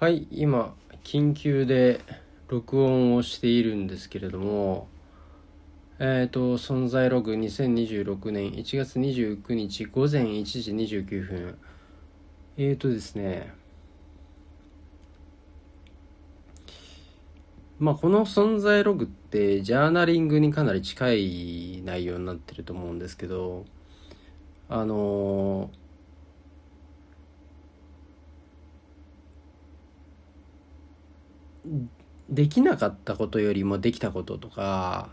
はい今緊急で録音をしているんですけれどもえっ、と存在ログ2026年1月29日午前1時29分。えっ、とですねまあこの存在ログってジャーナリングにかなり近い内容になってると思うんですけどあのできなかったことよりもできたこととか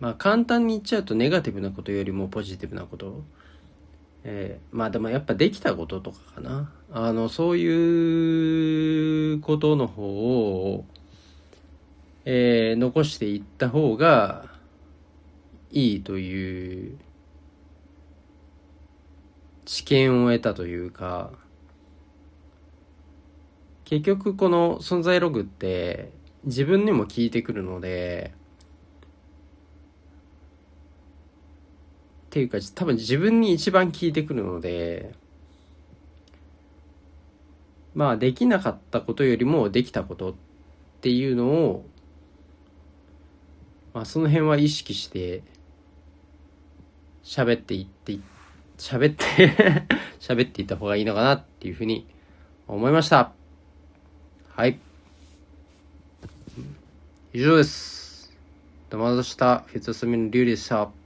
まあ簡単に言っちゃうとネガティブなことよりもポジティブなこと。えー、まあでもやっぱできたこととかかな。あのそういうことの方をえー、残していった方がいいという知見を得たというか結局この存在ログって自分にも聞いてくるのでっていうか多分自分に一番聞いてくるのでまあできなかったことよりもできたことっていうのをまあ、その辺は意識して喋っていって喋って 喋っていった方がいいのかなっていうふうに思いました。はい。以上です。どうもありがとうござした。フィットスミンリュウでした。